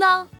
만나.